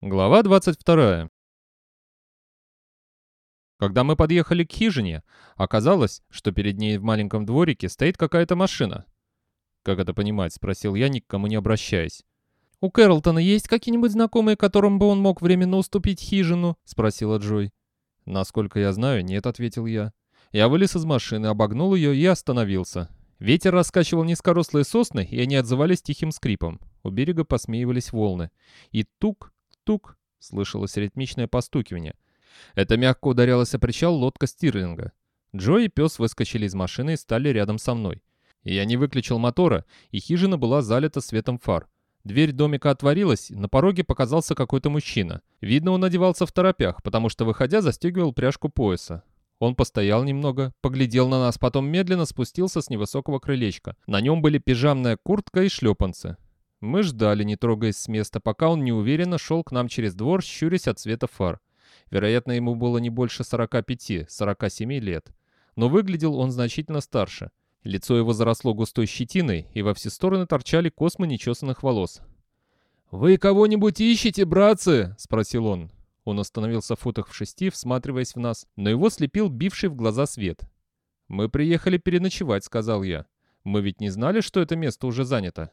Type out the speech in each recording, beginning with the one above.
Глава 22. Когда мы подъехали к хижине, оказалось, что перед ней в маленьком дворике стоит какая-то машина. «Как это понимать?» — спросил я, ни к кому не обращаясь. «У Кэролтона есть какие-нибудь знакомые, которым бы он мог временно уступить хижину?» — спросила Джой. «Насколько я знаю, нет», — ответил я. Я вылез из машины, обогнул ее и остановился. Ветер раскачивал низкорослые сосны, и они отзывались тихим скрипом. У берега посмеивались волны. И тук, Тук! Слышалось ритмичное постукивание. Это мягко ударялось о причал лодка Стирлинга. Джо и пес выскочили из машины и стали рядом со мной. Я не выключил мотора, и хижина была залита светом фар. Дверь домика отворилась, на пороге показался какой-то мужчина. Видно, он одевался в торопях, потому что, выходя, застегивал пряжку пояса. Он постоял немного, поглядел на нас, потом медленно спустился с невысокого крылечка. На нем были пижамная куртка и шлепанцы. Мы ждали, не трогаясь с места, пока он неуверенно шел к нам через двор, щурясь от света фар. Вероятно, ему было не больше 45-47 лет. Но выглядел он значительно старше. Лицо его заросло густой щетиной, и во все стороны торчали космы нечесанных волос. «Вы кого-нибудь ищете, братцы?» — спросил он. Он остановился в футах в шести, всматриваясь в нас, но его слепил бивший в глаза свет. «Мы приехали переночевать», — сказал я. «Мы ведь не знали, что это место уже занято».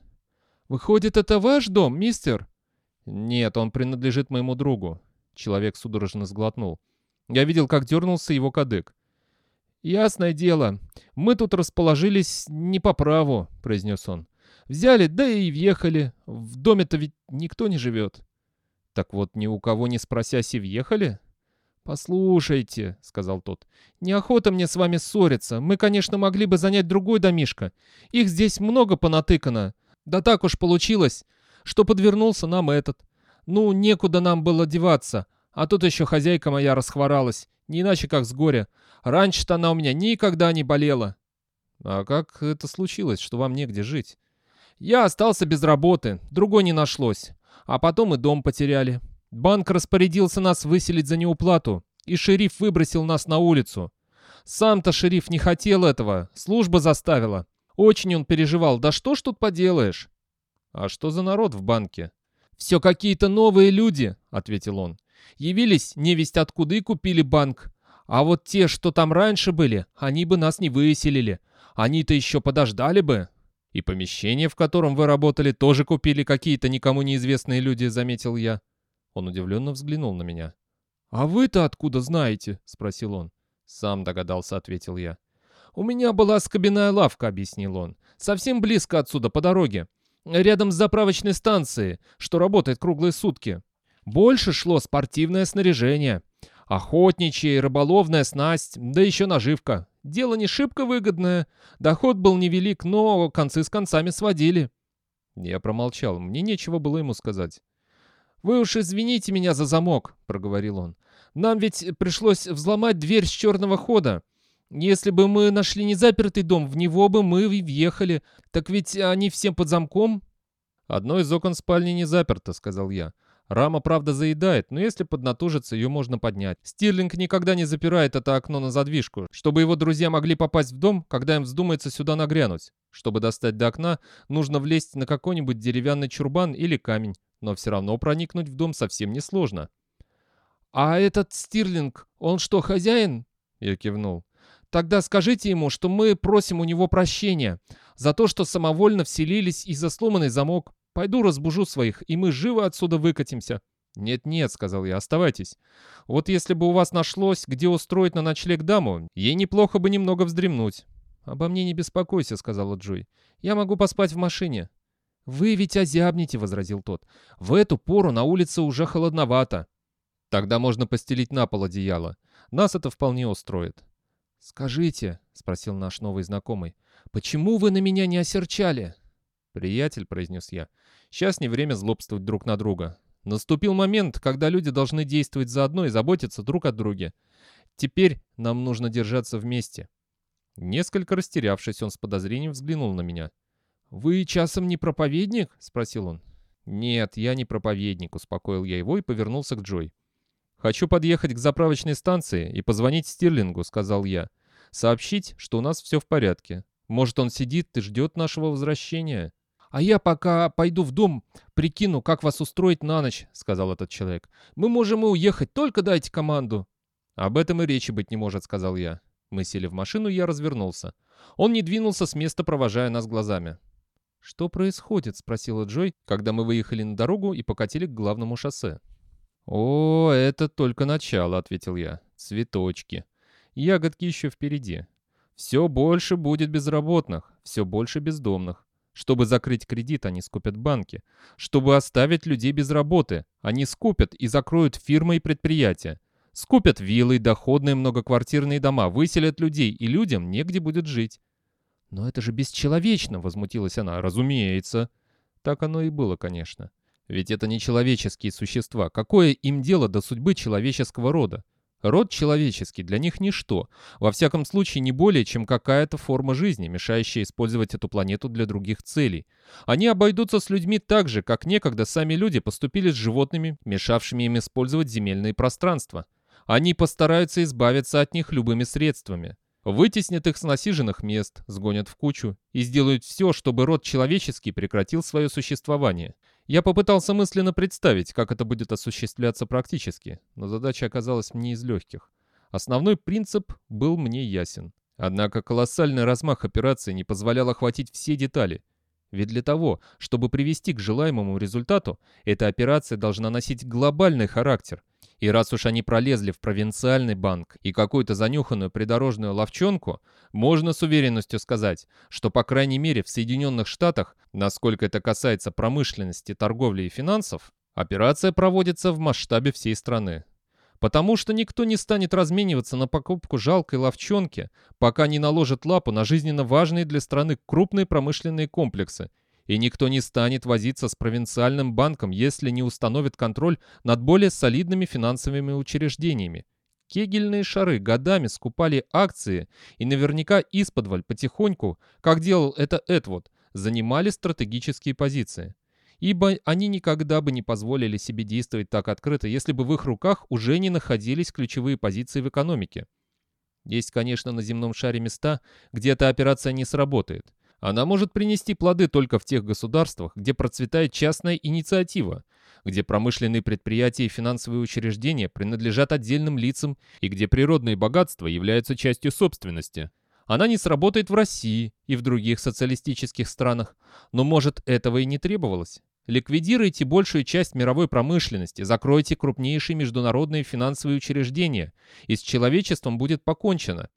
«Выходит, это ваш дом, мистер?» «Нет, он принадлежит моему другу». Человек судорожно сглотнул. Я видел, как дернулся его кадык. «Ясное дело. Мы тут расположились не по праву», — произнес он. «Взяли, да и въехали. В доме-то ведь никто не живет». «Так вот, ни у кого не спросясь и въехали?» «Послушайте», — сказал тот, — «неохота мне с вами ссориться. Мы, конечно, могли бы занять другой домишко. Их здесь много понатыкано. Да так уж получилось, что подвернулся нам этот. Ну, некуда нам было деваться, а тут еще хозяйка моя расхворалась, не иначе как с горя. Раньше-то она у меня никогда не болела. А как это случилось, что вам негде жить? Я остался без работы, другой не нашлось. А потом и дом потеряли. Банк распорядился нас выселить за неуплату, и шериф выбросил нас на улицу. Сам-то шериф не хотел этого, служба заставила. Очень он переживал. Да что ж тут поделаешь? А что за народ в банке? Все какие-то новые люди, ответил он. Явились невесть откуда и купили банк. А вот те, что там раньше были, они бы нас не выселили. Они-то еще подождали бы. И помещение, в котором вы работали, тоже купили какие-то никому неизвестные люди, заметил я. Он удивленно взглянул на меня. «А вы-то откуда знаете?» — спросил он. «Сам догадался», — ответил я. «У меня была скобяная лавка», — объяснил он. «Совсем близко отсюда, по дороге. Рядом с заправочной станцией, что работает круглые сутки. Больше шло спортивное снаряжение. Охотничья и рыболовная снасть, да еще наживка. Дело не шибко выгодное. Доход был невелик, но концы с концами сводили». Я промолчал, мне нечего было ему сказать. «Вы уж извините меня за замок», — проговорил он. «Нам ведь пришлось взломать дверь с черного хода. Если бы мы нашли незапертый дом, в него бы мы въехали. Так ведь они всем под замком». «Одно из окон спальни не заперто», — сказал я. «Рама, правда, заедает, но если поднатужиться, ее можно поднять. Стирлинг никогда не запирает это окно на задвижку, чтобы его друзья могли попасть в дом, когда им вздумается сюда нагрянуть. Чтобы достать до окна, нужно влезть на какой-нибудь деревянный чурбан или камень, но все равно проникнуть в дом совсем несложно». «А этот Стирлинг, он что, хозяин?» Я кивнул. Тогда скажите ему, что мы просим у него прощения за то, что самовольно вселились и за сломанный замок. Пойду разбужу своих, и мы живо отсюда выкатимся». «Нет-нет», — сказал я, — «оставайтесь. Вот если бы у вас нашлось, где устроить на ночлег даму, ей неплохо бы немного вздремнуть». «Обо мне не беспокойся», — сказала Джой. «Я могу поспать в машине». «Вы ведь озябнете», — возразил тот. «В эту пору на улице уже холодновато». «Тогда можно постелить на пол одеяло. Нас это вполне устроит». «Скажите», — спросил наш новый знакомый, — «почему вы на меня не осерчали?» «Приятель», — произнес я, — «сейчас не время злобствовать друг на друга. Наступил момент, когда люди должны действовать заодно и заботиться друг о друге. Теперь нам нужно держаться вместе». Несколько растерявшись, он с подозрением взглянул на меня. «Вы часом не проповедник?» — спросил он. «Нет, я не проповедник», — успокоил я его и повернулся к Джой. «Хочу подъехать к заправочной станции и позвонить Стирлингу», — сказал я. «Сообщить, что у нас все в порядке. Может, он сидит и ждет нашего возвращения». «А я пока пойду в дом, прикину, как вас устроить на ночь», — сказал этот человек. «Мы можем и уехать, только дайте команду». «Об этом и речи быть не может», — сказал я. Мы сели в машину, я развернулся. Он не двинулся с места, провожая нас глазами. «Что происходит?» — спросила Джой, когда мы выехали на дорогу и покатили к главному шоссе. «О, это только начало», — ответил я. «Цветочки. Ягодки еще впереди. Все больше будет безработных, все больше бездомных. Чтобы закрыть кредит, они скупят банки. Чтобы оставить людей без работы, они скупят и закроют фирмы и предприятия. Скупят виллы, доходные многоквартирные дома, выселят людей, и людям негде будет жить. «Но это же бесчеловечно!» — возмутилась она. «Разумеется!» Так оно и было, конечно. Ведь это не человеческие существа. Какое им дело до судьбы человеческого рода? Род человеческий для них ничто, во всяком случае не более, чем какая-то форма жизни, мешающая использовать эту планету для других целей. Они обойдутся с людьми так же, как некогда сами люди поступили с животными, мешавшими им использовать земельные пространства. Они постараются избавиться от них любыми средствами. Вытеснят их с насиженных мест, сгонят в кучу и сделают все, чтобы род человеческий прекратил свое существование. Я попытался мысленно представить, как это будет осуществляться практически, но задача оказалась мне из легких. Основной принцип был мне ясен. Однако колоссальный размах операции не позволял охватить все детали. Ведь для того, чтобы привести к желаемому результату, эта операция должна носить глобальный характер – и раз уж они пролезли в провинциальный банк и какую-то занюханную придорожную ловчонку, можно с уверенностью сказать, что по крайней мере в Соединенных Штатах, насколько это касается промышленности, торговли и финансов, операция проводится в масштабе всей страны. Потому что никто не станет размениваться на покупку жалкой ловчонки, пока не наложит лапу на жизненно важные для страны крупные промышленные комплексы и никто не станет возиться с провинциальным банком, если не установит контроль над более солидными финансовыми учреждениями. Кегельные шары годами скупали акции и наверняка исподволь потихоньку, как делал это Эдвуд, занимали стратегические позиции. Ибо они никогда бы не позволили себе действовать так открыто, если бы в их руках уже не находились ключевые позиции в экономике. Есть, конечно, на земном шаре места, где эта операция не сработает. Она может принести плоды только в тех государствах, где процветает частная инициатива, где промышленные предприятия и финансовые учреждения принадлежат отдельным лицам и где природные богатства являются частью собственности. Она не сработает в России и в других социалистических странах, но, может, этого и не требовалось. Ликвидируйте большую часть мировой промышленности, закройте крупнейшие международные финансовые учреждения, и с человечеством будет покончено.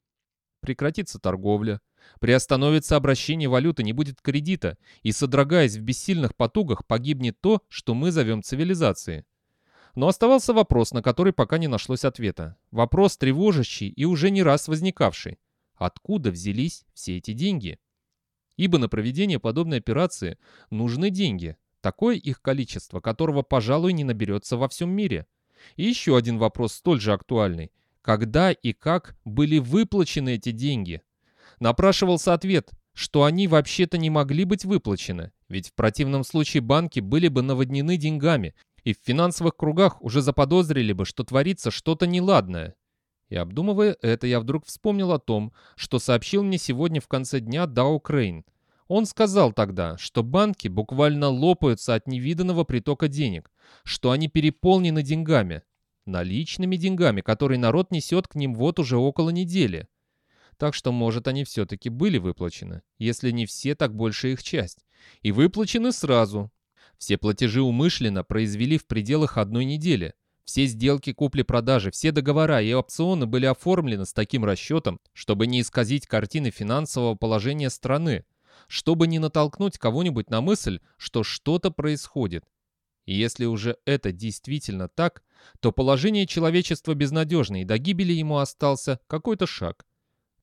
Прекратится торговля, Приостановится обращение валюты, не будет кредита, и, содрогаясь в бессильных потугах, погибнет то, что мы зовем цивилизацией. Но оставался вопрос, на который пока не нашлось ответа. Вопрос тревожащий и уже не раз возникавший. Откуда взялись все эти деньги? Ибо на проведение подобной операции нужны деньги. Такое их количество, которого, пожалуй, не наберется во всем мире. И еще один вопрос столь же актуальный. Когда и как были выплачены эти деньги? Напрашивался ответ, что они вообще-то не могли быть выплачены, ведь в противном случае банки были бы наводнены деньгами, и в финансовых кругах уже заподозрили бы, что творится что-то неладное. И обдумывая это, я вдруг вспомнил о том, что сообщил мне сегодня в конце дня Дао Крейн. Он сказал тогда, что банки буквально лопаются от невиданного притока денег, что они переполнены деньгами, наличными деньгами, которые народ несет к ним вот уже около недели. Так что, может, они все-таки были выплачены. Если не все, так большая их часть. И выплачены сразу. Все платежи умышленно произвели в пределах одной недели. Все сделки купли-продажи, все договора и опционы были оформлены с таким расчетом, чтобы не исказить картины финансового положения страны, чтобы не натолкнуть кого-нибудь на мысль, что что-то происходит. И если уже это действительно так, то положение человечества безнадежно, и до гибели ему остался какой-то шаг.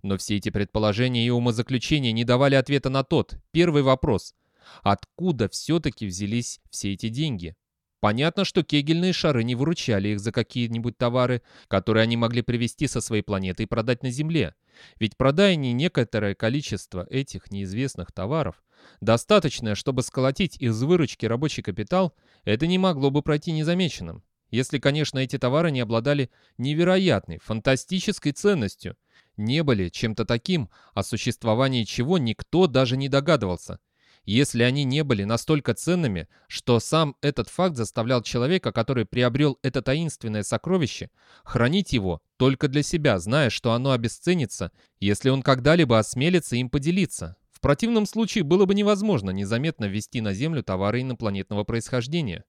Но все эти предположения и умозаключения не давали ответа на тот, первый вопрос. Откуда все-таки взялись все эти деньги? Понятно, что кегельные шары не выручали их за какие-нибудь товары, которые они могли привезти со своей планеты и продать на Земле. Ведь продая не некоторое количество этих неизвестных товаров, достаточное, чтобы сколотить из выручки рабочий капитал, это не могло бы пройти незамеченным. Если, конечно, эти товары не обладали невероятной, фантастической ценностью, не были чем-то таким, о существовании чего никто даже не догадывался. если они не были настолько ценными, что сам этот факт заставлял человека, который приобрел это таинственное сокровище, хранить его только для себя, зная, что оно обесценится, если он когда-либо осмелится им поделиться. В противном случае было бы невозможно незаметно ввести на Землю товары инопланетного происхождения.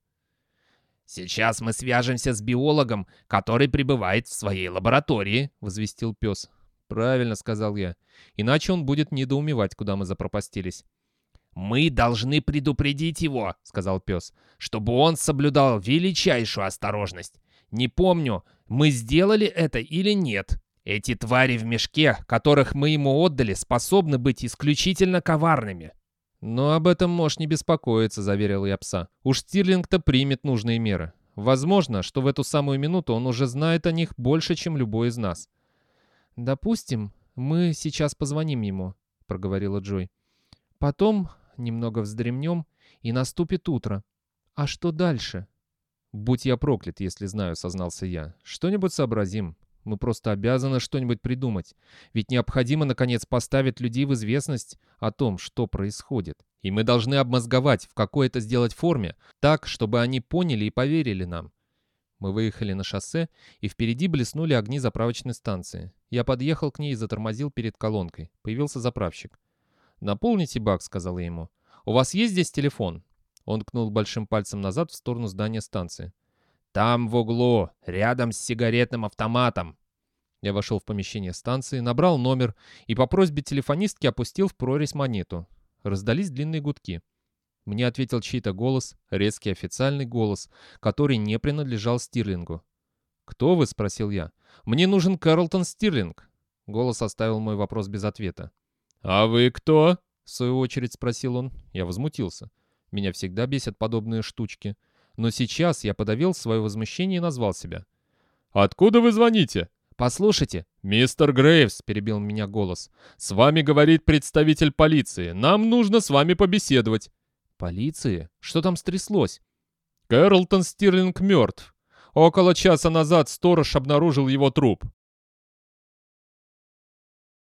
«Сейчас мы свяжемся с биологом, который пребывает в своей лаборатории», — возвестил пес. «Правильно», — сказал я. «Иначе он будет недоумевать, куда мы запропастились». «Мы должны предупредить его», — сказал пес, «чтобы он соблюдал величайшую осторожность. Не помню, мы сделали это или нет. Эти твари в мешке, которых мы ему отдали, способны быть исключительно коварными». «Но об этом можешь не беспокоиться», — заверил я пса. «Уж Стирлинг-то примет нужные меры. Возможно, что в эту самую минуту он уже знает о них больше, чем любой из нас». «Допустим, мы сейчас позвоним ему», — проговорила Джой. «Потом немного вздремнем, и наступит утро. А что дальше? «Будь я проклят, если знаю», — сознался я. «Что-нибудь сообразим. Мы просто обязаны что-нибудь придумать. Ведь необходимо, наконец, поставить людей в известность о том, что происходит. И мы должны обмозговать, в какой это сделать форме, так, чтобы они поняли и поверили нам». Мы выехали на шоссе, и впереди блеснули огни заправочной станции. Я подъехал к ней и затормозил перед колонкой. Появился заправщик. «Наполните бак», — сказал ему. «У вас есть здесь телефон?» Он ткнул большим пальцем назад в сторону здания станции. «Там в углу, рядом с сигаретным автоматом». Я вошел в помещение станции, набрал номер и по просьбе телефонистки опустил в прорезь монету. Раздались длинные гудки. Мне ответил чей-то голос, резкий официальный голос, который не принадлежал Стирлингу. «Кто вы?» — спросил я. «Мне нужен Карлтон Стирлинг». Голос оставил мой вопрос без ответа. «А вы кто?» — в свою очередь спросил он. Я возмутился. Меня всегда бесят подобные штучки. Но сейчас я подавил свое возмущение и назвал себя. «Откуда вы звоните?» «Послушайте». «Мистер Грейвс», — перебил меня голос. «С вами говорит представитель полиции. Нам нужно с вами побеседовать». «Полиции? Что там стряслось?» «Кэрлтон Стирлинг мертв. Около часа назад сторож обнаружил его труп.